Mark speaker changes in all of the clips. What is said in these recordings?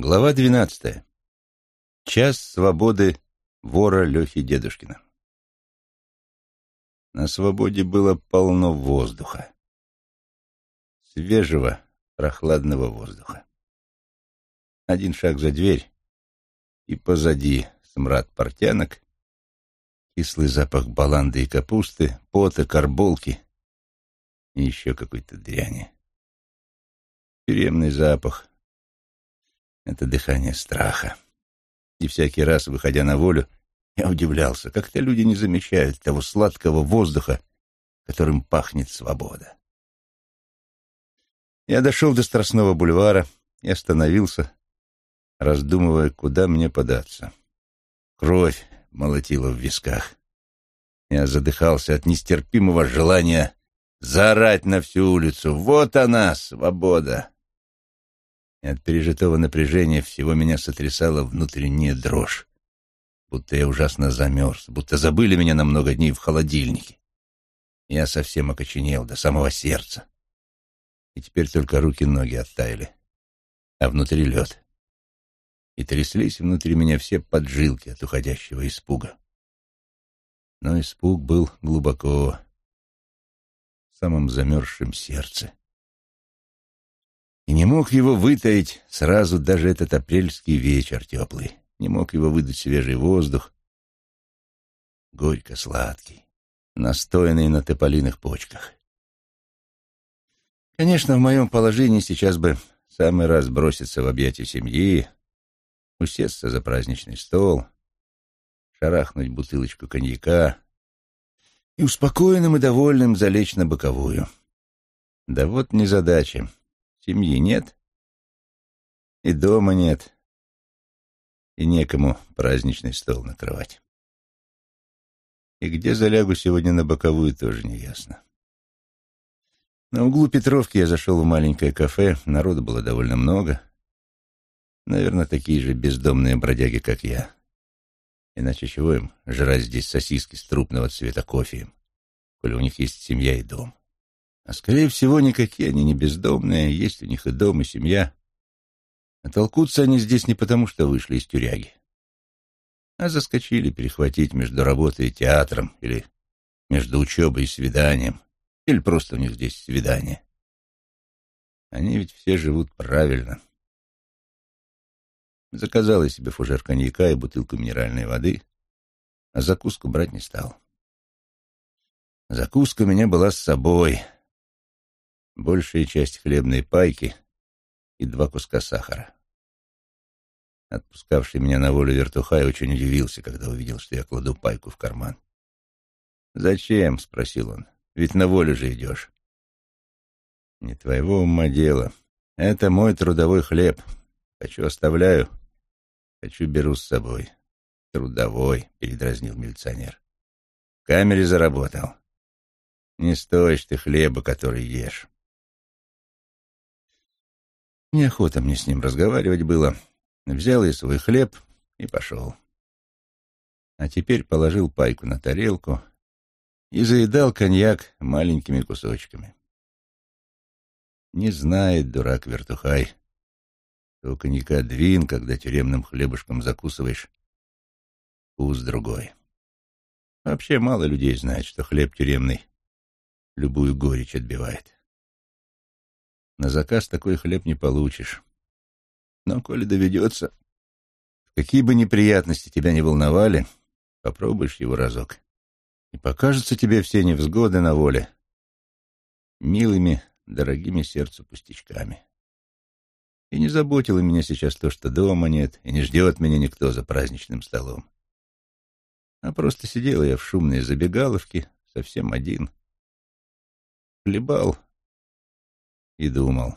Speaker 1: Глава двенадцатая. Час свободы вора Лехи Дедушкина. На свободе было полно воздуха. Свежего, прохладного воздуха. Один шаг за дверь, и позади смрад портянок, кислый запах баланды и капусты, пота, карболки и еще какой-то дряни. Тюремный запах, это дыхание страха. И всякий раз, выходя на волю, я удивлялся, как-то люди не замечают того сладкого воздуха, которым пахнет свобода. Я дошел до Страстного бульвара и остановился, раздумывая, куда мне податься. Кровь молотила в висках. Я задыхался от нестерпимого желания заорать на всю улицу «Вот она, свобода!» От пережитого напряжения всего меня сотрясала внутренняя дрожь, будто я ужасно замерз, будто забыли меня на много дней в холодильнике. Я совсем окоченел до самого сердца, и теперь только руки-ноги оттаяли, а внутри лед. И тряслись внутри меня все поджилки от уходящего испуга. Но испуг был глубоко, в самом замерзшем сердце и не мог его вытаить сразу даже этот апрельский вечер теплый, не мог его выдать свежий воздух, горько-сладкий, настоянный на тополиных почках. Конечно, в моем положении сейчас бы самый раз броситься в объятия семьи, усесться за праздничный стол, шарахнуть бутылочку коньяка и успокоенным и довольным залечь на боковую. Да вот незадача. Семьи нет, и дома нет, и некому праздничный стол накрывать. И где залягу сегодня на боковую, тоже не ясно. На углу Петровки я зашел в маленькое кафе, народу было довольно много. Наверное, такие же бездомные бродяги, как я. Иначе чего им жрать здесь сосиски с трупного цвета кофеем, коли у них есть семья и дом? А скорее всего, никакие они не бездомные, есть у них и дом, и семья. А толкутся они здесь не потому, что вышли из тюряги, а заскочили перехватить между работой и театром, или между учебой и свиданием, или просто у них здесь свидание. Они ведь все живут правильно. Заказал я себе фужер коньяка и бутылку минеральной воды, а закуску брать не стал. Закуска у меня была с собой — большая часть хлебной пайки и два куска сахара. Отпускавший меня на волю вертухай очень удивился, когда увидел, что я кладу пайку в карман. «Зачем?» — спросил он. «Ведь на волю же идешь». «Не твоего ума дело. Это мой трудовой хлеб. Хочу оставляю, хочу беру с собой». «Трудовой», — передразнил милиционер. «В камере заработал. Не стоишь ты хлеба, который ешь». Неохота мне с ним разговаривать было. Взял я свой хлеб и пошел. А теперь положил пайку на тарелку и заедал коньяк маленькими кусочками. Не знает дурак вертухай, что коньяка двин, когда тюремным хлебушком закусываешь, вкус другой. Вообще мало людей знает, что хлеб тюремный любую горечь отбивает. На заказ такой хлеб не получишь. Но, коли доведется, какие бы неприятности тебя не волновали, попробуешь его разок. И покажутся тебе все невзгоды на воле милыми, дорогими сердцу пустячками. И не заботило меня сейчас то, что дома нет, и не ждет меня никто за праздничным столом. А просто сидел я в шумной забегаловке, совсем один. Хлебал и думал.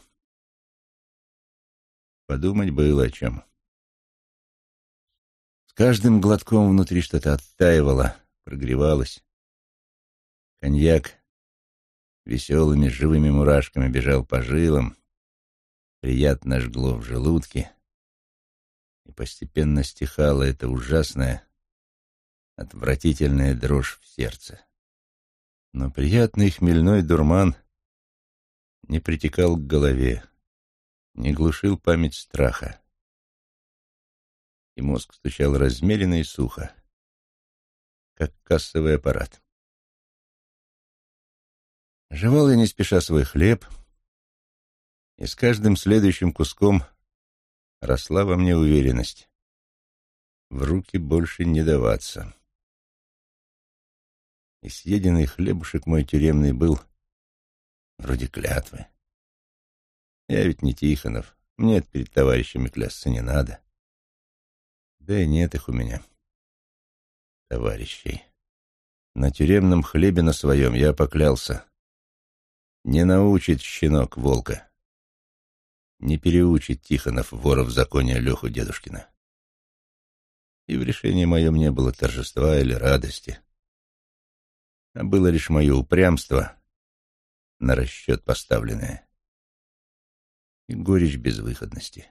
Speaker 1: Подумать было о чем. С каждым глотком внутри что-то оттаивало, прогревалось. Коньяк веселыми живыми мурашками бежал по жилам, приятно жгло в желудке, и постепенно стихала эта ужасная, отвратительная дрожь в сердце. Но приятный хмельной дурман не притекал к голове, не глушил память страха. и мозг стучал размеренно и сухо, как кассовый аппарат. Жевал я не спеша свой хлеб, и с каждым следующим куском росла во мне уверенность. В руки больше не даваться. И съеденный хлебушек мой тюремный был вроде клятвы. Я ведь не Тихонов, мне перед товарищами клясться не надо. Да и нет их у меня, товарищей. На тюремном хлебе на своем я поклялся. Не научит щенок волка. Не переучит Тихонов вора в законе Леху Дедушкина. И в решении моем не было торжества или радости, а было лишь мое упрямство на расчет поставленное и горечь безвыходности.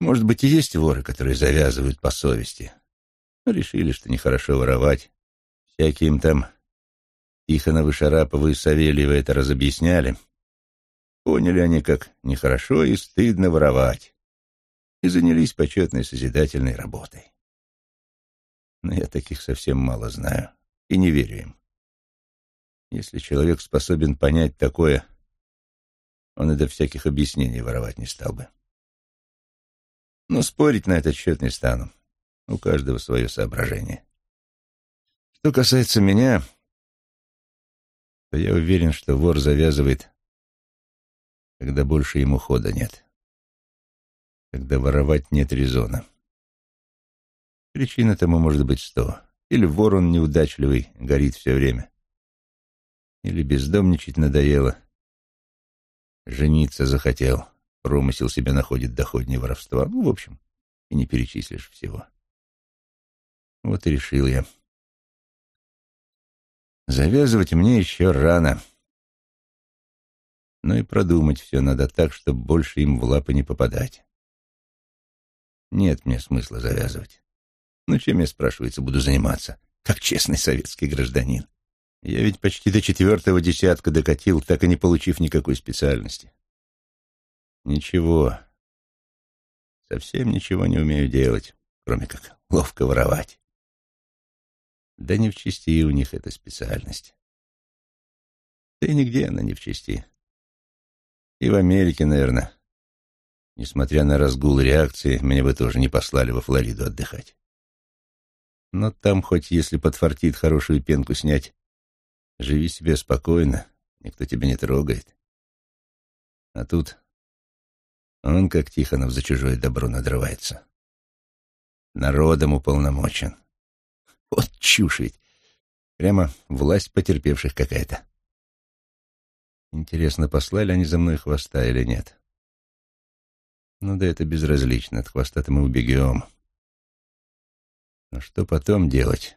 Speaker 1: Может быть, и есть воры, которые завязывают по совести, но решили, что нехорошо воровать. Всякие им там Тихоновы, Шараповы и Савельевы это разобъясняли. Поняли они, как нехорошо и стыдно воровать, и занялись почетной созидательной работой. Но я таких совсем мало знаю и не верю им. Если человек способен понять такое, он и до всяких объяснений воровать не стал бы. Но спорить на этот счет не стану. У каждого свое соображение. Что касается меня, то я уверен, что вор завязывает, когда больше ему хода нет. Когда воровать нет резона. Причина тому может быть сто. Или вор он неудачливый, горит все время. Или бездомничать надоело. Жениться захотел, промысел себе находит доходнее воровства. Ну, в общем, и не перечислишь всего. Вот и решил я. Завязывать мне еще рано. Но и продумать все надо так, чтобы больше им в лапы не попадать. Нет мне смысла завязывать. Ну, чем я, спрашивается, буду заниматься, как честный советский гражданин? Я ведь почти до четвертого десятка докатил, так и не получив никакой специальности. Ничего. Совсем ничего не умею делать, кроме как ловко воровать. Да не в чести у них эта специальность. Да и нигде она не в чести. И в Америке, наверное. Несмотря на разгул реакции, меня бы тоже не послали во Флориду отдыхать. Но там, хоть если подфартит хорошую пенку снять, живи себе спокойно, никто тебя не трогает. А тут он, как Тихонов, за чужое добро надрывается. Народом уполномочен. Вот чушь ведь. Прямо власть потерпевших какая-то. Интересно, послали они за мной хвоста или нет? Ну да это безразлично, от хвоста-то мы убегем. Но что потом делать?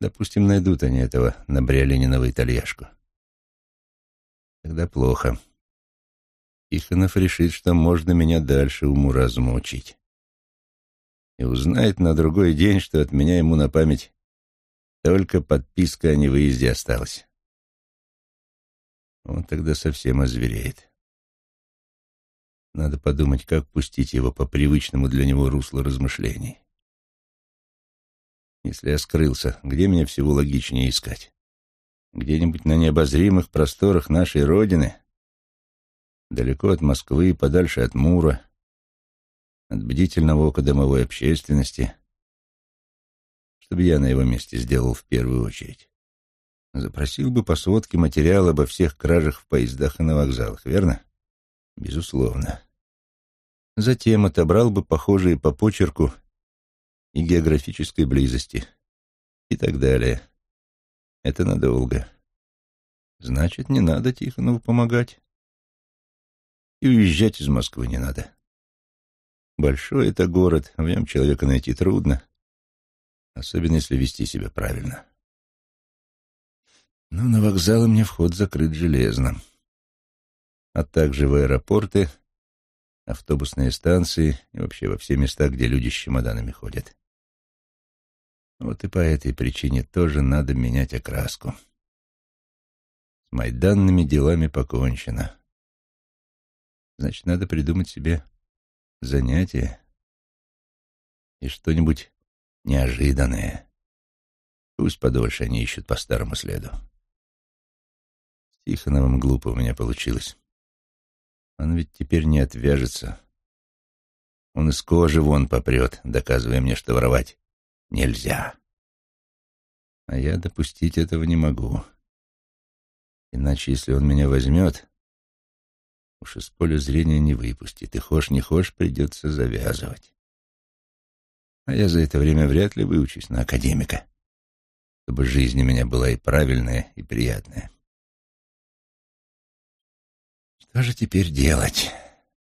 Speaker 1: Допустим, найдут они этого набриолининого итальяшку. Тогда плохо. Тихонов решит, что можно меня дальше уму размучить и узнает на другой день, что от меня ему на память только подписка о невыезде осталась. Он тогда совсем озвереет. Надо подумать, как пустить его по привычному для него руслу размышлений. Если я скрылся, где меня всего логичнее искать? Где-нибудь на необозримых просторах нашей Родины? Далеко от Москвы, подальше от Мура, от бдительного ока домовой общественности, чтобы я на его месте сделал в первую очередь. Запросил бы по сводке материал обо всех кражах в поездах и на вокзалах, верно? Безусловно. Затем отобрал бы похожие по почерку и географической близости и так далее. Это надолго. Значит, не надо Тихонову помогать. И уезжать из Москвы не надо. Большой это город, в нем человека найти трудно, особенно если вести себя правильно. Но на вокзалы мне вход закрыт железно, а также в аэропорты, автобусные станции и вообще во все места, где люди с чемоданами ходят. Вот и по этой причине тоже надо менять окраску. С майданными делами покончено. Значит, надо придумать себе занятие, и что-нибудь неожиданное. Пусть подольше они ищут по старому следу. С Тихоновым глупо у меня получилось. Он ведь теперь не отвяжется. Он из кожи вон попрет, доказывая мне, что воровать нельзя. А я допустить этого не могу. Иначе, если он меня возьмет, уж из поля зрения не выпустит, и хошь не хошь придется завязывать. А я за это время вряд ли выучусь на академика, чтобы жизнь у меня была и правильная, и приятная. Что же теперь делать?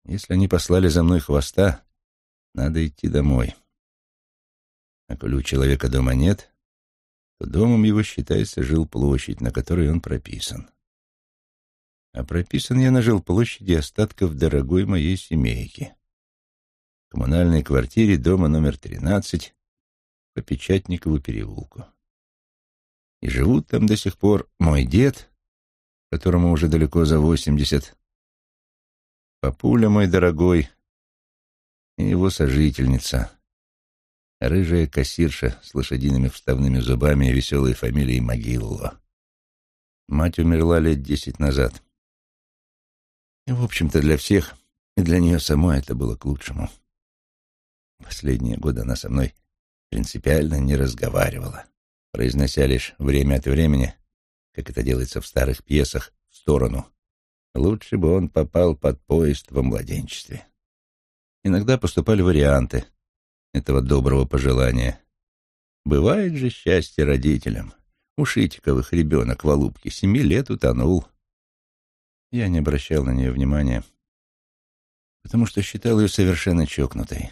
Speaker 1: Если они послали за мной хвоста, надо идти домой. А коли у человека дома нет, то домом его считается жилплощадь, на которой он прописан. А прописан я на жилплощади остатков дорогой моей семейки. В коммунальной квартире дома номер 13 по Печатникову переулку. И живут там до сих пор мой дед, которому уже далеко за восемьдесят, папуля мой дорогой и его сожительница, рыжая кассирша с лошадиными вставными зубами и веселой фамилией Могилло. Мать умерла лет десять назад. И, в общем-то, для всех, и для нее самой это было к лучшему. Последние годы она со мной принципиально не разговаривала, произнося лишь время от времени, как это делается в старых пьесах, в сторону. Лучше бы он попал под поезд во младенчестве. Иногда поступали варианты — этого доброго пожелания. Бывает же счастье родителям. У Шитиковых ребенок в Алубке семи лет утонул. Я не обращал на нее внимания, потому что считал ее совершенно чокнутой.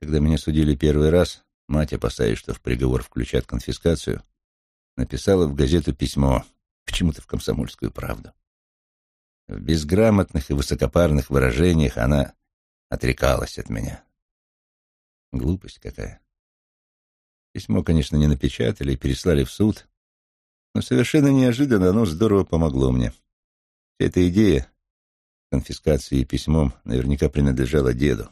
Speaker 1: Когда меня судили первый раз, мать, опасаясь, что в приговор включат конфискацию, написала в газету письмо, почему-то в комсомольскую правду. В безграмотных и высокопарных выражениях она отрекалась от меня. Глупость какая. Письмо, конечно, не напечатали и переслали в суд, но совершенно неожиданно оно здорово помогло мне. Вся эта идея конфискации письмом наверняка принадлежала деду.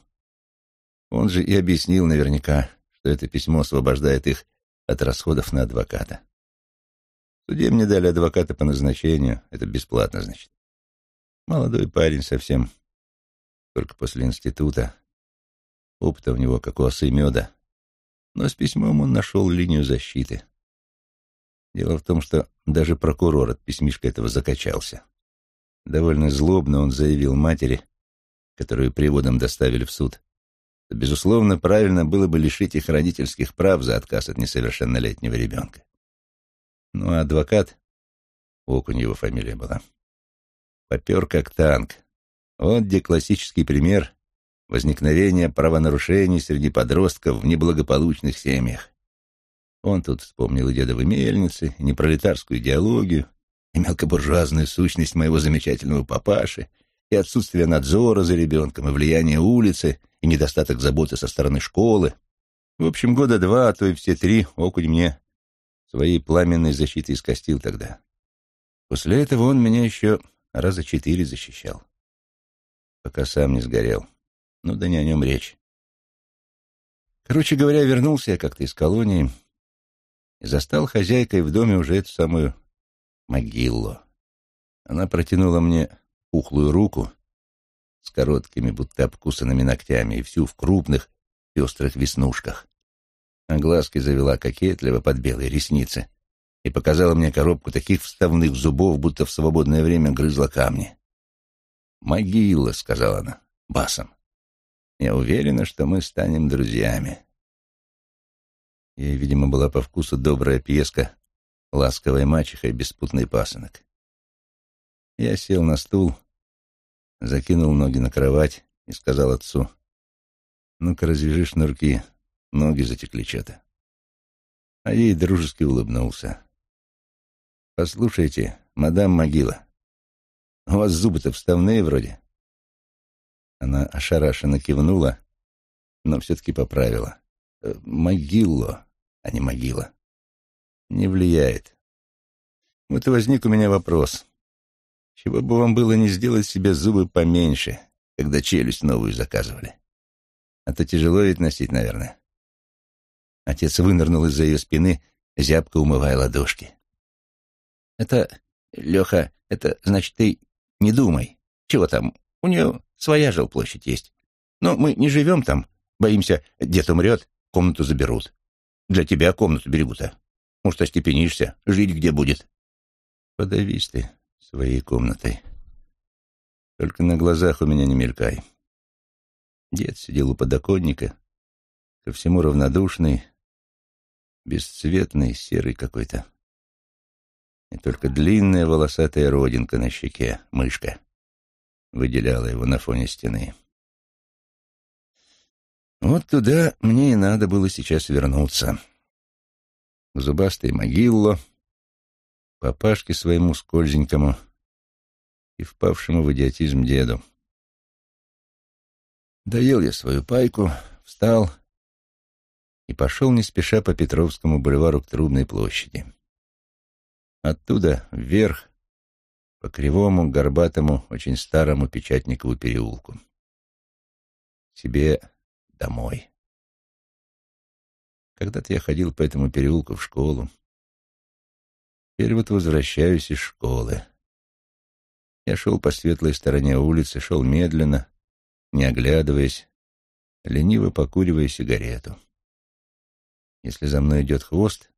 Speaker 1: Он же и объяснил наверняка, что это письмо освобождает их от расходов на адвоката. В суде мне дали адвоката по назначению, это бесплатно, значит. Молодой парень совсем, только после института, Опыта у него, как у осы меда. Но с письмом он нашел линию защиты. Дело в том, что даже прокурор от письмишка этого закачался. Довольно злобно он заявил матери, которую приводом доставили в суд, что, безусловно, правильно было бы лишить их родительских прав за отказ от несовершеннолетнего ребенка. Ну, а адвокат, Окунь его фамилия была, попер как танк. Вот где классический пример возникновения правонарушений среди подростков в неблагополучных семьях. Он тут вспомнил и дедовы мельницы, и непролетарскую идеологию, и мелкобуржуазную сущность моего замечательного папаши, и отсутствие надзора за ребенком, и влияние улицы, и недостаток заботы со стороны школы. В общем, года два, а то и все три окунь мне своей пламенной защитой искостил тогда. После этого он меня еще раза четыре защищал, пока сам не сгорел. Ну да не о нем речь. Короче говоря, вернулся я как-то из колонии и застал хозяйкой в доме уже эту самую могилу. Она протянула мне пухлую руку с короткими, будто обкусанными ногтями, и всю в крупных, пестрых веснушках. А глазки завела кокетливо под белые ресницы и показала мне коробку таких вставных зубов, будто в свободное время грызла камни. «Могила», — сказала она, басом. Я уверена, что мы станем друзьями. Ей, видимо, была по вкусу добрая пьеска «Ласковая мачеха и беспутный пасынок». Я сел на стул, закинул ноги на кровать и сказал отцу, «Ну-ка, развяжи шнурки, ноги затекли что-то». А ей дружески улыбнулся. «Послушайте, мадам Могила, у вас зубы-то вставные вроде». Она ошарашенно кивнула, но все-таки поправила. «Э, Могилло, а не могила. Не влияет. Вот и возник у меня вопрос. Чего бы вам было не сделать себе зубы поменьше, когда челюсть новую заказывали? А то тяжело ведь носить, наверное. Отец вынырнул из-за ее спины, зябко умывая ладошки. Это, Леха, это значит, ты не думай. Чего там? У нее своя жилплощадь есть. Но мы не живем там. Боимся, дед умрет, комнату заберут. Для тебя комнату берегут-то. Может, остепенишься, жить где будет. Подавись ты своей комнатой. Только на глазах у меня не мелькай. Дед сидел у подоконника, ко всему равнодушный, бесцветный, серый какой-то. И только длинная волосатая родинка на щеке, мышка, выделяла его на фоне стены. Вот туда мне и надо было сейчас вернуться. К зубастой могилло, папашке своему скользенькому и впавшему в идиотизм деду. Доел я свою пайку, встал и пошел не спеша по Петровскому бульвару к Трубной площади. Оттуда вверх, по кривому, горбатому, очень старому Печатникову переулку. Себе домой. Когда-то я ходил по этому переулку в школу. Теперь вот возвращаюсь из школы. Я шел по светлой стороне улицы, шел медленно, не оглядываясь, лениво покуривая сигарету. Если за мной идет хвост,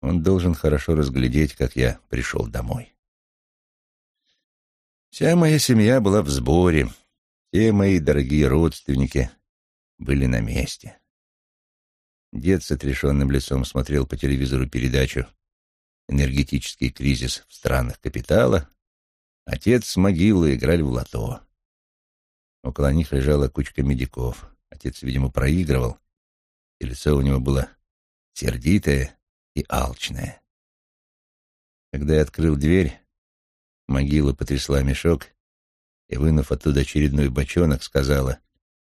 Speaker 1: он должен хорошо разглядеть, как я пришел домой. Вся моя семья была в сборе, все мои дорогие родственники были на месте. Дед с отрешенным лицом смотрел по телевизору передачу «Энергетический кризис в странах капитала», отец с могилы играли в лото. Около них лежала кучка медиков. Отец, видимо, проигрывал, и лицо у него было сердитое и алчное. Когда я открыл дверь, могила потрясла мешок и, вынув оттуда очередной бочонок, сказала,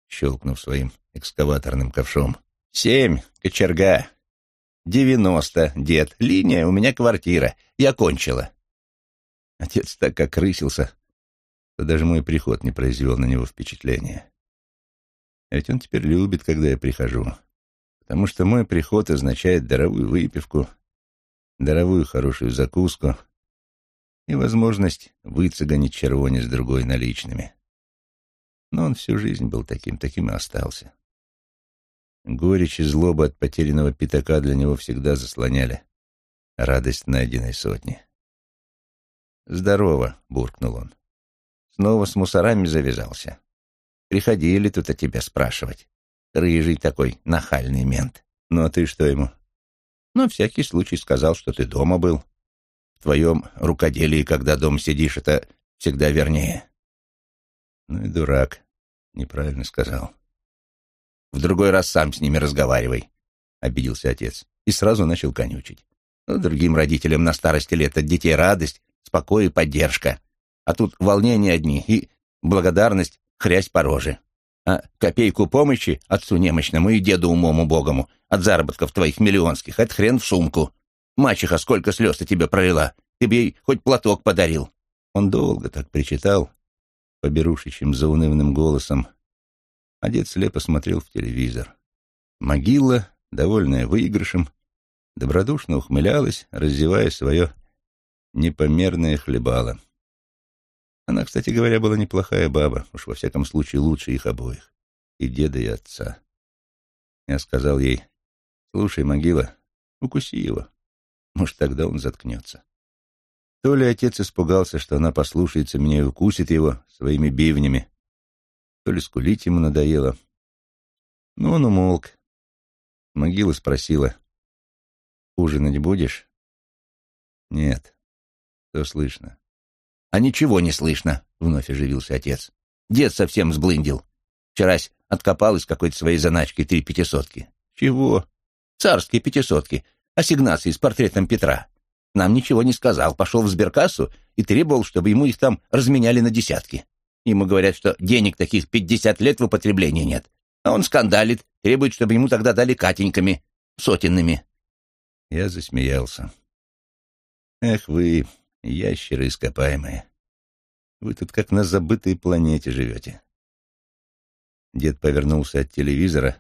Speaker 1: щелкнув своим экскаваторным ковшом, «Семь, кочерга! Девяносто, дед, линия, у меня квартира, я кончила». Отец так окрысился, что даже мой приход не произвел на него впечатления. Ведь он теперь любит, когда я прихожу, потому что мой приход означает даровую выпивку, даровую хорошую закуску и возможность выцеганить червоне с другой наличными. Но он всю жизнь был таким, таким и остался. Горечь и злоба от потерянного пятака для него всегда заслоняли радость найденной сотни. «Здорово», — буркнул он. Снова с мусорами завязался. Приходили тут о тебя спрашивать. Рыжий такой нахальный мент. Ну, а ты что ему? На всякий случай сказал, что ты дома был. В твоем рукоделии, когда дома сидишь, это всегда вернее. Ну и дурак. Неправильно сказал. В другой раз сам с ними разговаривай, — обиделся отец. И сразу начал конючить. Ну, другим родителям на старости лет от детей радость, спокой и поддержка. А тут волнения одни и благодарность хрясь по роже. А копейку помощи отцу немощному и деду умому богому от заработков твоих миллионских — это хрен в сумку. Мачеха сколько слез-то тебе пролила, ты бы ей хоть платок подарил. Он долго так причитал, поберушащим заунывным голосом, а дед слепо смотрел в телевизор. Могила, довольная выигрышем, добродушно ухмылялась, раздевая свое непомерное хлебало. Она, кстати говоря, была неплохая баба, уж во всяком случае лучше их обоих, и деда, и отца. Я сказал ей, слушай, могила, укуси его, может, тогда он заткнется. То ли отец испугался, что она послушается меня и укусит его своими бивнями, то ли скулить ему надоело. Но он умолк. Могила спросила, ужинать будешь? Нет. Что слышно? «А ничего не слышно», — вновь оживился отец. «Дед совсем сблындил. Вчерась откопал из какой-то своей заначки три пятисотки». «Чего?» «Царские пятисотки. Ассигнации с портретом Петра. Нам ничего не сказал. Пошел в сберкассу и требовал, чтобы ему их там разменяли на десятки. Ему говорят, что денег таких пятьдесят лет в употреблении нет. А он скандалит, требует, чтобы ему тогда дали катеньками, сотенными». Я засмеялся. «Эх вы, Ящеры ископаемые. Вы тут как на забытой планете живете. Дед повернулся от телевизора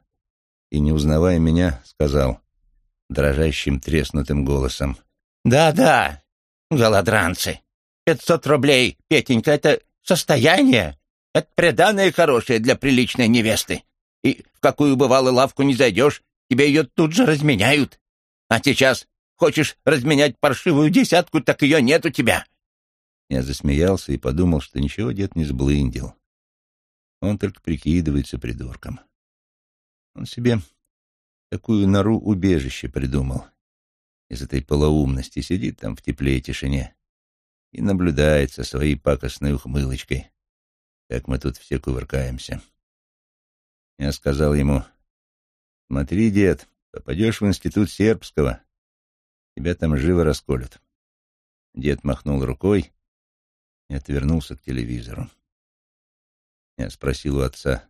Speaker 1: и, не узнавая меня, сказал дрожащим треснутым голосом.
Speaker 2: «Да-да, голодранцы. Пятьсот рублей, Петенька, это состояние? Это преданное хорошее для приличной невесты. И в какую бывало лавку не зайдешь, тебе ее тут же разменяют. А сейчас хочешь разменять паршивую десятку, так ее нет у тебя».
Speaker 1: Я засмеялся и подумал, что ничего дед не сблындил. Он только прикидывается придурком. Он себе такую нору убежище придумал. Из этой полоумности сидит там в тепле и тишине и наблюдает со своей пакостной ухмылочкой, как мы тут все кувыркаемся. Я сказал ему, смотри, дед, попадешь в институт сербского, тебя там живо расколют. Дед махнул рукой и отвернулся к телевизору. Я спросил у отца,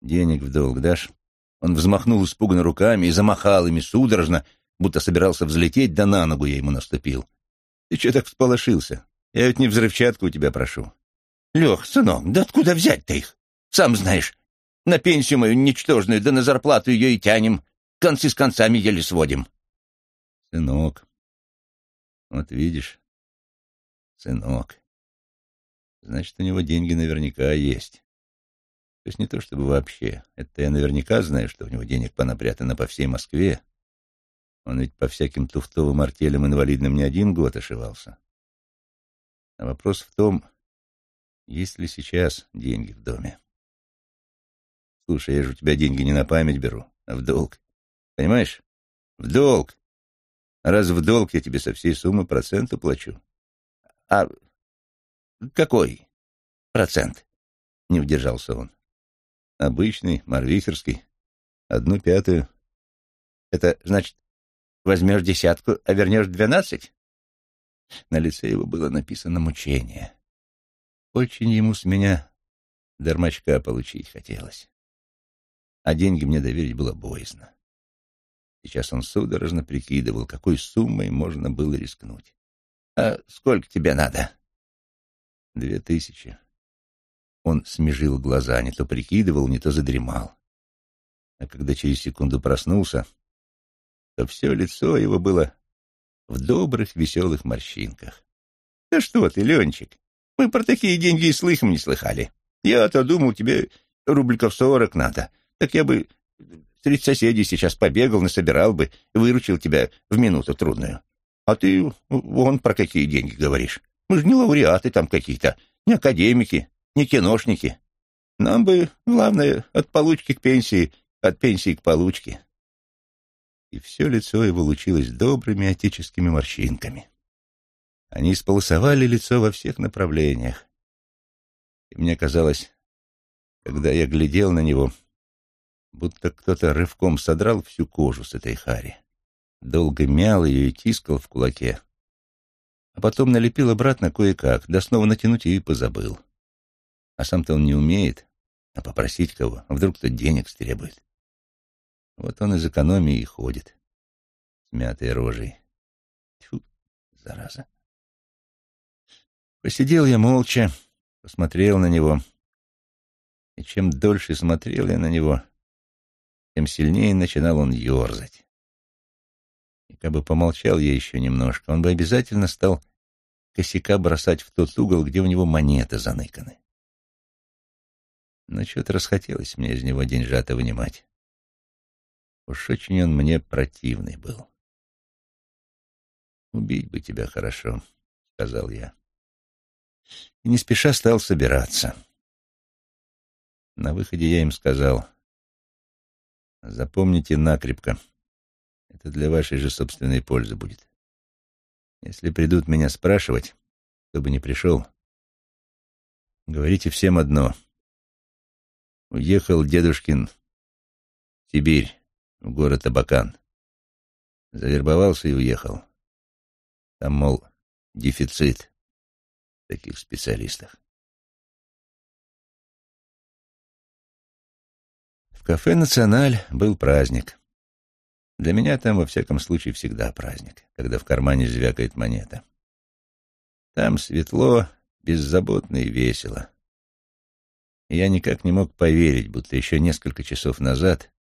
Speaker 1: денег в долг дашь? Он взмахнул испуганно руками и замахал ими судорожно, будто собирался взлететь, да на ногу я ему наступил. Ты что так всполошился? Я ведь не взрывчатку у тебя прошу.
Speaker 2: Лех, сынок, да откуда взять-то их? Сам знаешь, на пенсию мою ничтожную, да на зарплату ее и тянем. Концы с концами еле сводим.
Speaker 1: Сынок, вот видишь, сынок. Значит, у него деньги наверняка есть. То есть не то чтобы вообще. Это я наверняка знаю, что у него денег понапрятано по всей Москве. Он ведь по всяким туфтовым артелям инвалидным не один год ошивался. А вопрос в том, есть ли сейчас деньги в доме. Слушай, я же у тебя деньги не на память беру, а в долг. Понимаешь? В долг. Раз в долг я тебе со всей суммы процент уплачу.
Speaker 2: А какой процент?
Speaker 1: Не удержался он. Обычный, марвихерский. Одну пятую.
Speaker 2: Это значит, возьмешь десятку, а вернешь двенадцать?
Speaker 1: На лице его было написано мучение. Очень ему с меня дармачка получить хотелось. А деньги мне доверить было боязно. Сейчас он судорожно прикидывал, какой суммой можно было рискнуть.
Speaker 2: — А сколько тебе надо?
Speaker 1: — Две тысячи. Он смежил глаза, не то прикидывал, не то задремал. А когда через секунду проснулся, то все лицо его было в добрых, веселых морщинках.
Speaker 2: — Да что ты, Ленчик, мы про такие деньги и слыхом не слыхали. Я-то думал, тебе рубликов сорок надо. Так я бы среди соседей сейчас побегал, насобирал бы, выручил тебя в минуту трудную. А ты вон про какие деньги говоришь. Мы же не лауреаты там какие-то, не академики не киношники. Нам бы, главное, от получки к пенсии, от пенсии к получке.
Speaker 1: И все лицо его лучилось добрыми отеческими морщинками. Они исполосовали лицо во всех направлениях. И мне казалось, когда я глядел на него, будто кто-то рывком содрал всю кожу с этой хари, долго мял ее и тискал в кулаке, а потом налепил обратно кое-как, да снова натянуть ее и позабыл. А сам-то он не умеет, а попросить кого, а вдруг кто денег стребует. Вот он из экономии и ходит, с мятой рожей. Тьфу, зараза. Посидел я молча, посмотрел на него. И чем дольше смотрел я на него, тем сильнее начинал он ерзать. И как бы помолчал я еще немножко, он бы обязательно стал косяка бросать в тот угол, где у него монеты заныканы. Но что-то расхотелось мне из него деньжата вынимать. Уж очень он мне противный был. «Убить бы тебя хорошо», — сказал я. И не спеша стал собираться. На выходе я им сказал, «Запомните накрепко, это для вашей же собственной пользы будет. Если придут меня спрашивать, кто бы ни пришел, говорите всем одно — Уехал дедушкин в Сибирь, в город Абакан. Завербовался и уехал. Там, мол, дефицит таких специалистов. В кафе «Националь» был праздник. Для меня там, во всяком случае, всегда праздник, когда в кармане звякает монета. Там светло, беззаботно и весело. Я никак не мог поверить, будто еще несколько часов назад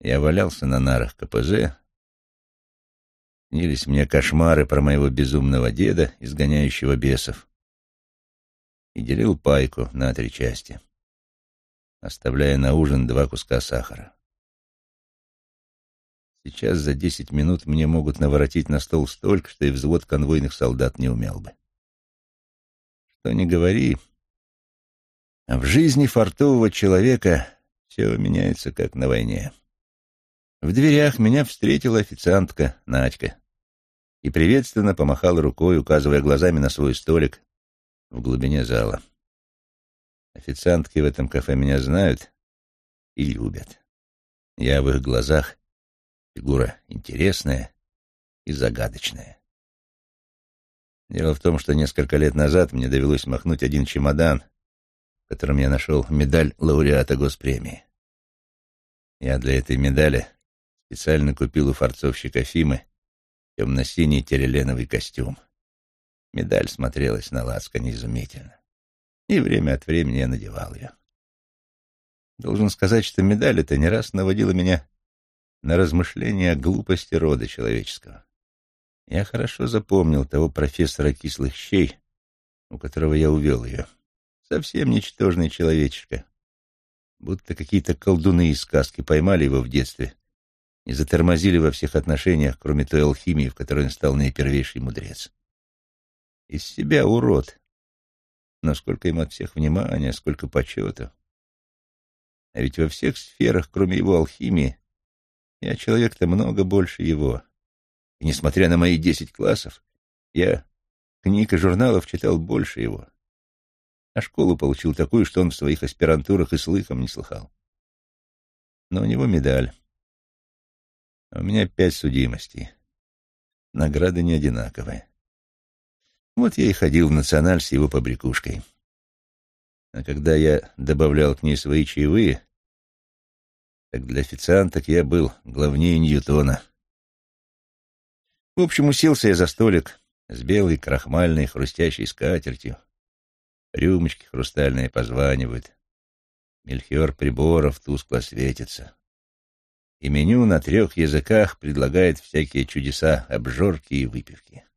Speaker 1: я валялся на нарах КПЗ, снились мне кошмары про моего безумного деда, изгоняющего бесов, и делил пайку на три части, оставляя на ужин два куска сахара. Сейчас за десять минут мне могут наворотить на стол столько, что и взвод конвойных солдат не умел бы. Что ни говори, а в жизни фартового человека все меняется, как на войне. В дверях меня встретила официантка Надька и приветственно помахала рукой, указывая глазами на свой столик в глубине зала. Официантки в этом кафе меня знают и любят. Я в их глазах фигура интересная и загадочная. Дело в том, что несколько лет назад мне довелось махнуть один чемодан, в котором я нашел медаль лауреата госпремии. Я для этой медали Специально купил у форцовщика Фимы темно-синий тереленовый костюм. Медаль смотрелась на лацкане изумительно. И время от времени я надевал ее. Должен сказать, что медаль эта не раз наводила меня на размышления о глупости рода человеческого. Я хорошо запомнил того профессора кислых щей, у которого я увел ее. Совсем ничтожный человечишка. Будто какие-то колдуны из сказки поймали его в детстве и затормозили во всех отношениях, кроме той алхимии, в которой он стал наипервейший мудрец. Из себя урод, но сколько ему от всех внимания, сколько почета. А ведь во всех сферах, кроме его алхимии, я человек-то много больше его. И несмотря на мои десять классов, я книг и журналов читал больше его. А школу получил такую, что он в своих аспирантурах и слыхом не слыхал. Но у него медаль. А у меня пять судимостей. Награды не одинаковые. Вот я и ходил в националь с его побрякушкой. А когда я добавлял к ней свои чаевые, так для официанток я был главнее Ньютона. В общем, уселся я за столик с белой, крахмальной, хрустящей скатертью. Рюмочки хрустальные позванивают. Мельхиор приборов тускло светится и меню на трех языках предлагает всякие чудеса обжорки и выпивки.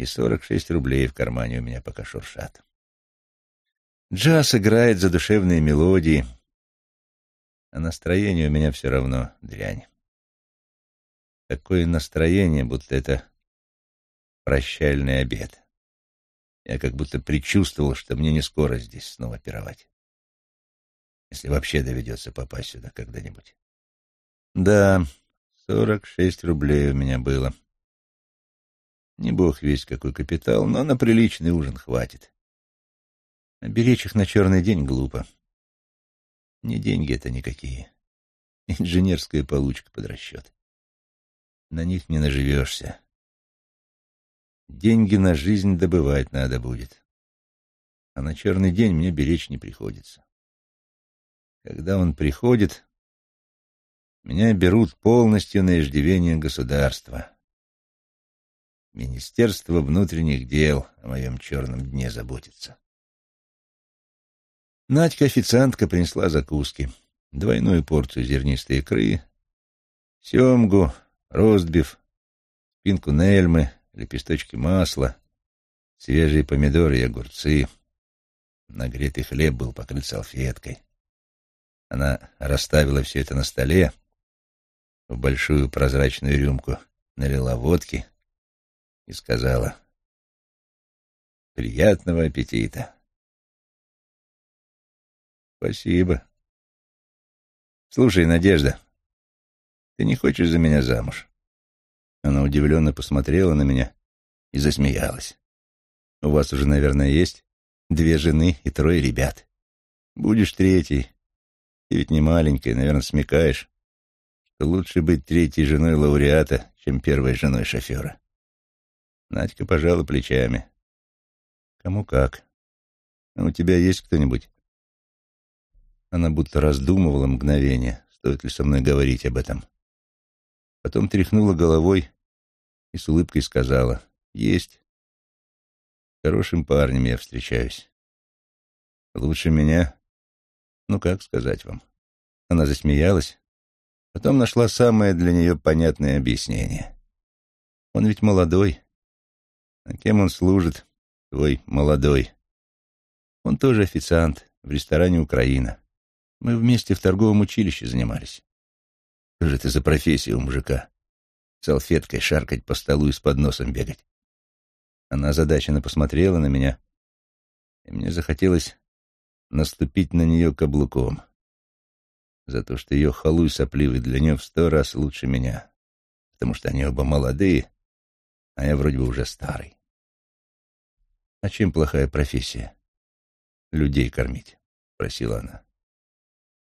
Speaker 1: И сорок шесть рублей в кармане у меня пока шуршат. Джаз играет задушевные мелодии, а настроение у меня все равно дрянь. Такое настроение, будто это прощальный обед. Я как будто предчувствовал, что мне не скоро здесь снова пировать если вообще доведется попасть сюда когда-нибудь. Да, сорок шесть рублей у меня было. Не бог весь какой капитал, но на приличный ужин хватит. А беречь их на черный день глупо. Не деньги это никакие. Инженерская получка под расчет. На них не наживешься. Деньги на жизнь добывать надо будет. А на черный день мне беречь не приходится. Когда он приходит, меня берут полностью на иждивение государства. Министерство внутренних дел о моем черном дне заботится. Надька-официантка принесла закуски. Двойную порцию зернистой икры, семгу, ростбиф, спинку нельмы, лепесточки масла, свежие помидоры и огурцы. Нагретый хлеб был покрыт салфеткой. Она расставила все это на столе, в большую прозрачную рюмку налила водки и сказала «Приятного аппетита!» «Спасибо. Слушай, Надежда, ты не хочешь за меня замуж?» Она удивленно посмотрела на меня и засмеялась. «У вас уже, наверное, есть две жены и трое ребят. Будешь третий, ты ведь не маленькая, наверное, смекаешь, что лучше быть третьей женой лауреата, чем первой женой шофера. Надька пожала плечами. Кому как. А у тебя есть кто-нибудь? Она будто раздумывала мгновение, стоит ли со мной говорить об этом. Потом тряхнула головой и с улыбкой сказала. Есть. С хорошим парнем я встречаюсь. Лучше меня? Ну, как сказать вам? Она засмеялась, потом нашла самое для нее понятное объяснение. Он ведь молодой. А кем он служит, твой молодой? Он тоже официант в ресторане «Украина». Мы вместе в торговом училище занимались. Что же это за профессия у мужика? Салфеткой шаркать по столу и с подносом бегать. Она озадаченно посмотрела на меня, и мне захотелось наступить на нее каблуком за то, что ее халуй сопливый для нее в сто раз лучше меня, потому что они оба молодые, а я вроде бы уже старый. А чем плохая профессия? Людей кормить, спросила она.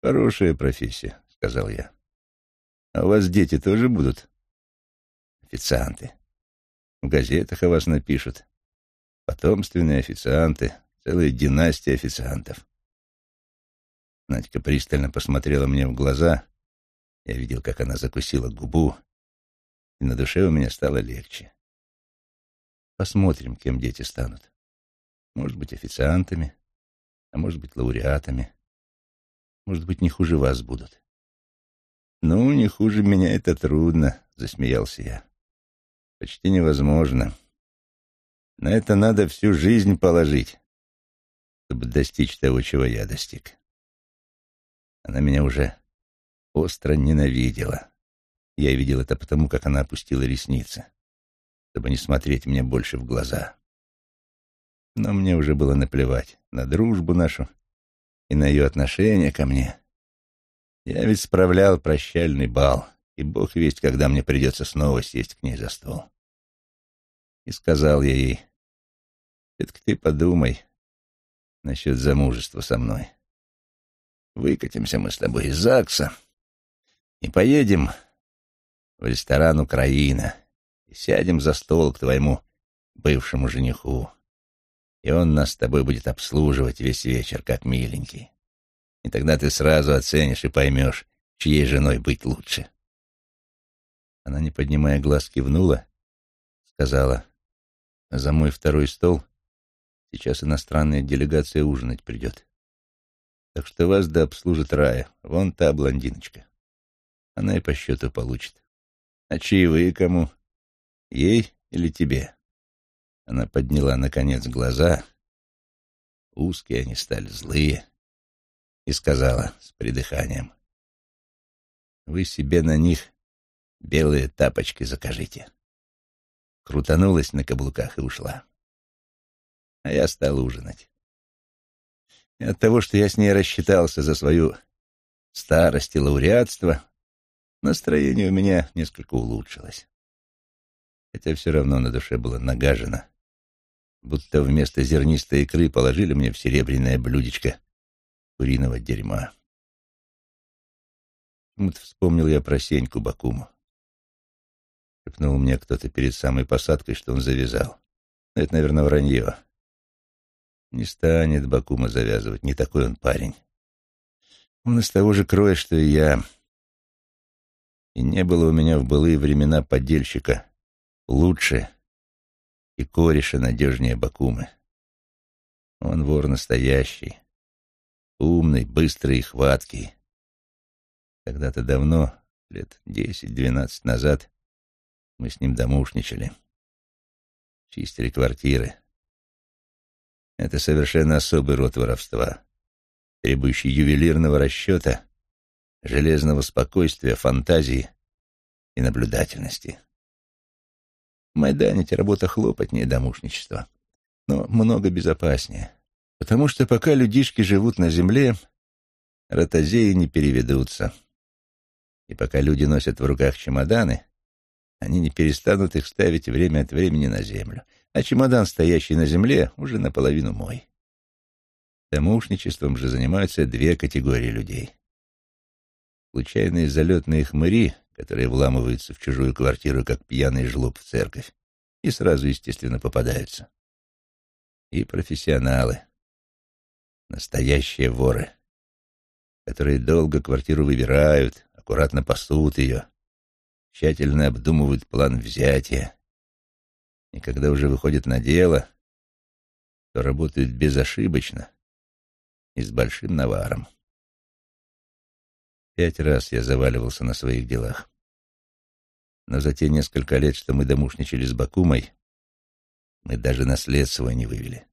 Speaker 1: Хорошая профессия, сказал я. А у вас дети тоже будут? Официанты. В газетах о вас напишут. Потомственные официанты, целая династия официантов. Надька пристально посмотрела мне в глаза. Я видел, как она закусила губу, и на душе у меня стало легче. Посмотрим, кем дети станут. Может быть, официантами, а может быть, лауреатами. Может быть, не хуже вас будут. Ну, не хуже меня это трудно, засмеялся я. Почти невозможно. На это надо всю жизнь положить, чтобы достичь того, чего я достиг. Она меня уже остро ненавидела. Я видел это потому, как она опустила ресницы, чтобы не смотреть мне больше в глаза. Но мне уже было наплевать на дружбу нашу и на ее отношение ко мне. Я ведь справлял прощальный бал, и бог весть, когда мне придется снова сесть к ней за стол. И сказал я ей, «Все-таки ты подумай насчет замужества со мной. Выкатимся мы с тобой из ЗАГСа и поедем в ресторан «Украина» и сядем за стол к твоему бывшему жениху. И он нас с тобой будет обслуживать весь вечер, как миленький. И тогда ты сразу оценишь и поймешь, чьей женой быть лучше. Она, не поднимая глаз, кивнула, сказала, «За мой второй стол сейчас иностранная делегация ужинать придет. Так что вас да обслужит Рая, вон та блондиночка. Она и по счету получит. А чаевые кому? Ей или тебе?» Она подняла, наконец, глаза. Узкие они стали, злые. И сказала с придыханием. «Вы себе на них белые тапочки закажите». Крутанулась на каблуках и ушла. А я стал ужинать. И от того, что я с ней рассчитался за свою старость и лауреатство, настроение у меня несколько улучшилось. Хотя все равно на душе было нагажено, будто вместо зернистой икры положили мне в серебряное блюдечко куриного дерьма. Почему-то вспомнил я про Сеньку Бакуму. Шепнул мне кто-то перед самой посадкой, что он завязал. Но это, наверное, вранье. Не станет Бакума завязывать, не такой он парень. Он из того же кроя, что и я. И не было у меня в былые времена подельщика лучше и кореша надежнее Бакумы. Он вор настоящий, умный, быстрый и хваткий. Когда-то давно, лет десять-двенадцать назад, мы с ним домушничали, чистили квартиры. Это совершенно особый род воровства, требующий ювелирного расчета, железного спокойствия, фантазии и наблюдательности. Майдане работа хлопотнее домушничества, но много безопаснее, потому что пока людишки живут на земле, ротозеи не переведутся. И пока люди носят в руках чемоданы, они не перестанут их ставить время от времени на землю а чемодан, стоящий на земле, уже наполовину мой. Домушничеством же занимаются две категории людей. Случайные залетные хмыри, которые вламываются в чужую квартиру, как пьяный жлоб в церковь, и сразу, естественно, попадаются. И профессионалы, настоящие воры, которые долго квартиру выбирают, аккуратно пасут ее, тщательно обдумывают план взятия, и когда уже выходят на дело, то работают безошибочно и с большим наваром. Пять раз я заваливался на своих делах. Но за те несколько лет, что мы домушничали с Бакумой, мы даже наследство не вывели,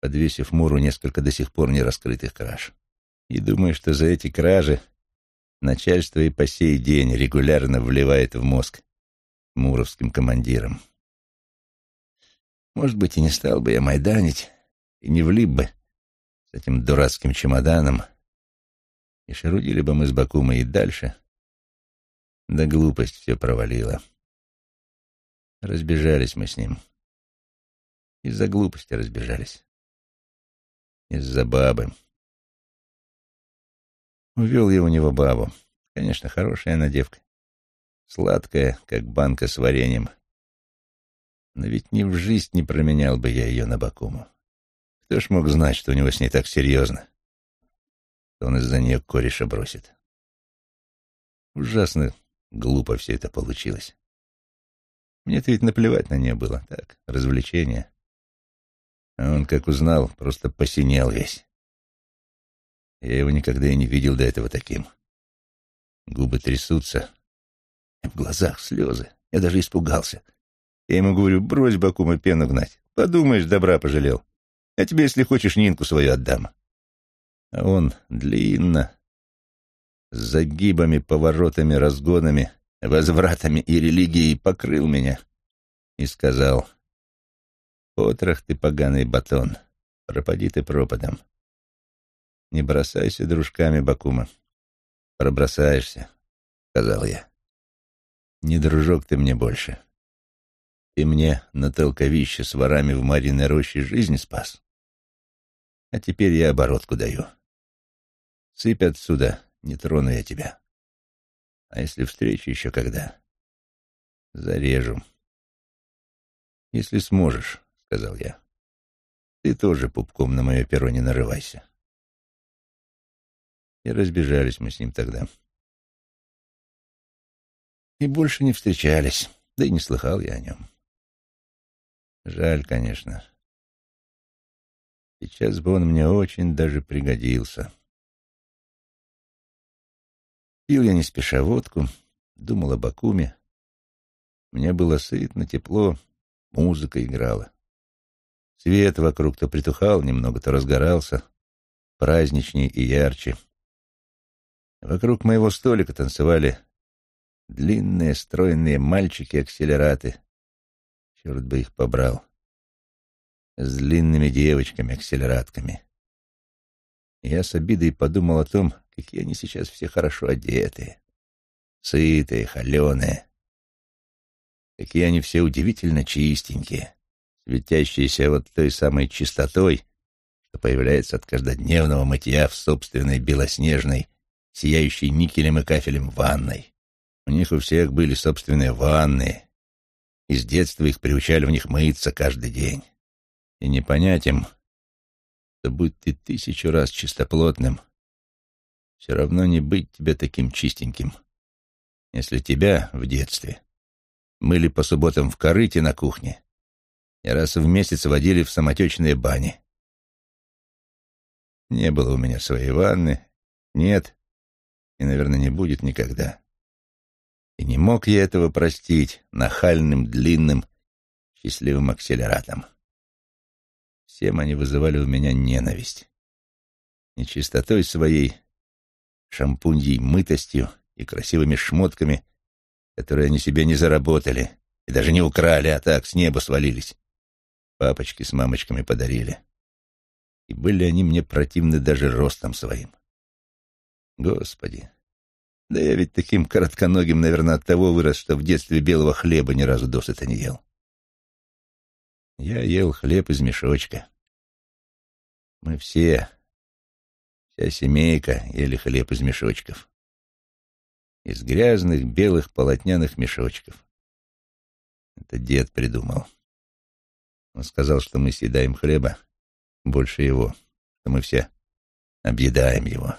Speaker 1: подвесив Муру несколько до сих пор не раскрытых краж. И думаю, что за эти кражи начальство и по сей день регулярно вливает в мозг муровским командирам. Может быть, и не стал бы я майданить, и не влип бы с этим дурацким чемоданом, и шарудили бы мы с Бакумой и дальше, да глупость все провалила. Разбежались мы с ним. Из-за глупости разбежались. Из-за бабы. Увел я у него бабу. Конечно, хорошая она девка. Сладкая, как банка с вареньем. Но ведь ни в жизнь не променял бы я ее на Бакуму. Кто ж мог знать, что у него с ней так серьезно? Он из-за нее кореша бросит. Ужасно глупо все это получилось. Мне-то ведь наплевать на нее было. Так, развлечение. А он, как узнал, просто посинел весь. Я его никогда и не видел до этого таким. Губы трясутся, в глазах слезы. Я даже испугался. Я ему говорю, брось Бакума пену гнать. Подумаешь, добра пожалел. Я тебе, если хочешь, Нинку свою отдам. Он длинно, с загибами, поворотами, разгонами, возвратами и религией покрыл меня и сказал, «Потрох ты, поганый батон, пропади ты пропадом. Не бросайся дружками, Бакума. Пробросаешься», — сказал я. «Не дружок ты мне больше. Ты мне на толковище с ворами в Мариной роще жизнь спас. А теперь я оборотку даю. Сыпь отсюда, не трону я тебя. А если встречу еще когда, зарежу. Если сможешь, — сказал я. Ты тоже пупком на мое перо не нарывайся. И разбежались мы с ним тогда. И больше не встречались, да и не слыхал я о нем. Жаль, конечно. Сейчас бы он мне очень даже пригодился. Пил я не спеша водку, думал о Бакуме. Мне было сытно, тепло, музыка играла. Свет вокруг то притухал немного, то разгорался, праздничнее и ярче. Вокруг моего столика танцевали длинные, стройные мальчики-акселераты. Черт бы их побрал. С длинными девочками-акселератками. Я с обидой подумал о том, какие они сейчас все хорошо одетые, сытые, холеные. Какие они все удивительно чистенькие, светящиеся вот той самой чистотой, что появляется от каждодневного мытья в собственной белоснежной, сияющей никелем и кафелем ванной. У них у всех были собственные ванны, и с детства их приучали в них мыться каждый день. И не понять им, что будь ты тысячу раз чистоплотным, все равно не быть тебе таким чистеньким. Если тебя в детстве мыли по субботам в корыте на кухне и раз в месяц водили в самотечные бани. Не было у меня своей ванны, нет, и, наверное, не будет никогда. И не мог я этого простить нахальным, длинным, счастливым акселератом. Всем они вызывали у меня ненависть. Нечистотой своей, шампуньей мытостью и красивыми шмотками, которые они себе не заработали и даже не украли, а так с неба свалились. Папочки с мамочками подарили. И были они мне противны даже ростом своим. Господи, да я ведь таким коротконогим, наверное, от того вырос, что в детстве белого хлеба ни разу досыта не ел. Я ел хлеб из мешочка. Мы все, вся семейка, ели хлеб из мешочков. Из грязных белых полотняных мешочков. Это дед придумал. Он сказал, что мы съедаем хлеба больше его, что мы все объедаем его.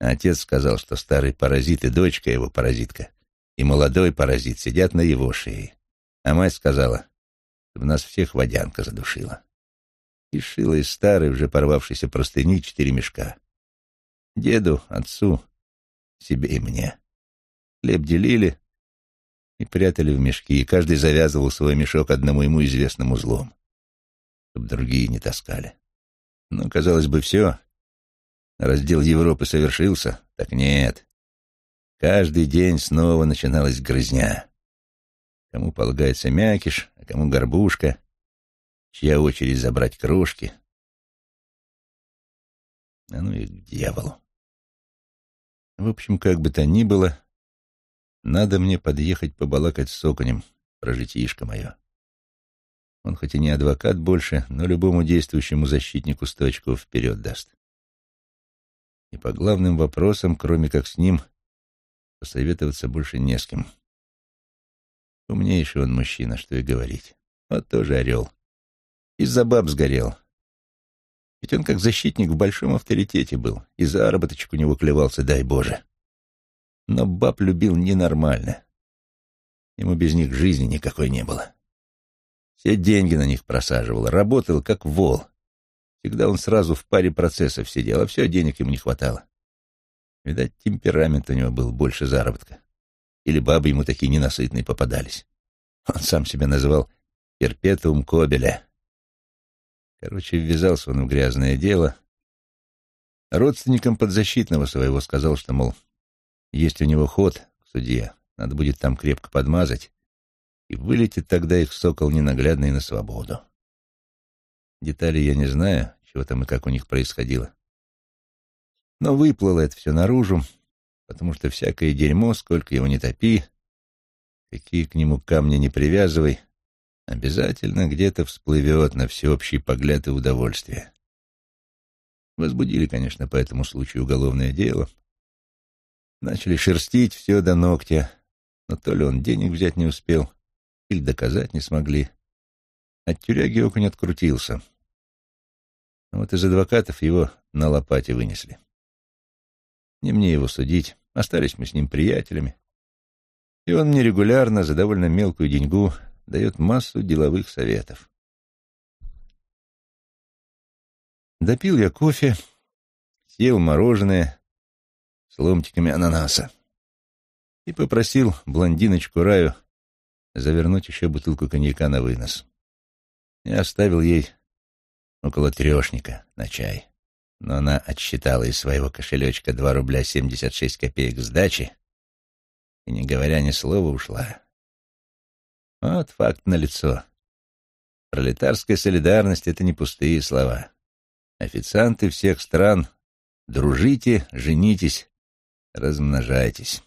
Speaker 1: А отец сказал, что старый паразит и дочка его паразитка, и молодой паразит сидят на его шее. А мать сказала, чтобы нас всех водянка задушила. и шила из старой, уже порвавшейся простыни, четыре мешка. Деду, отцу, себе и мне. Хлеб делили и прятали в мешки, и каждый завязывал свой мешок одному ему известным узлом, чтобы другие не таскали. Ну, казалось бы, все. Раздел Европы совершился. Так нет. Каждый день снова начиналась грызня. Кому полагается мякиш, а кому горбушка, чья очередь забрать крошки. А ну и к дьяволу. В общем, как бы то ни было, надо мне подъехать побалакать с Соконем про житишко мое. Он хоть и не адвокат больше, но любому действующему защитнику сто очков вперед даст. И по главным вопросам, кроме как с ним, посоветоваться больше не с кем. Умнейший он мужчина, что и говорить. Вот тоже орел. Из-за баб сгорел. Ведь он как защитник в большом авторитете был, и заработочек у него клевался, дай Боже. Но баб любил ненормально. Ему без них жизни никакой не было. Все деньги на них просаживал, работал как вол. Всегда он сразу в паре процессов сидел, а все, денег ему не хватало. Видать, темперамент у него был больше заработка. Или бабы ему такие ненасытные попадались. Он сам себя называл «перпетуум кобеля». Короче, ввязался он в грязное дело. Родственникам подзащитного своего сказал, что, мол, есть у него ход к судье, надо будет там крепко подмазать, и вылетит тогда их сокол ненаглядный на свободу. Детали я не знаю, чего там и как у них происходило. Но выплыло это все наружу, потому что всякое дерьмо, сколько его не топи, какие к нему камни не привязывай, обязательно где-то всплывет на всеобщий погляд и удовольствие. Возбудили, конечно, по этому случаю уголовное дело. Начали шерстить все до ногтя, но то ли он денег взять не успел, или доказать не смогли. От тюряги окунь открутился. Вот из адвокатов его на лопате вынесли. Не мне его судить, остались мы с ним приятелями. И он мне регулярно за довольно мелкую деньгу дает массу деловых советов. Допил я кофе, съел мороженое с ломтиками ананаса и попросил блондиночку Раю завернуть еще бутылку коньяка на вынос. И оставил ей около трешника на чай. Но она отсчитала из своего кошелечка два рубля семьдесят шесть копеек сдачи и, не говоря ни слова, ушла. Вот факт налицо. Пролетарская солидарность — это не пустые слова. Официанты всех стран, дружите, женитесь, размножайтесь.